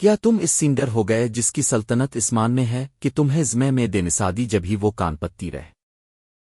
کیا تم اس سینڈر ہو گئے جس کی سلطنت اسمان میں ہے کہ تمہیں زمے میں دے نسادی جب ہی وہ کان پتی رہے؟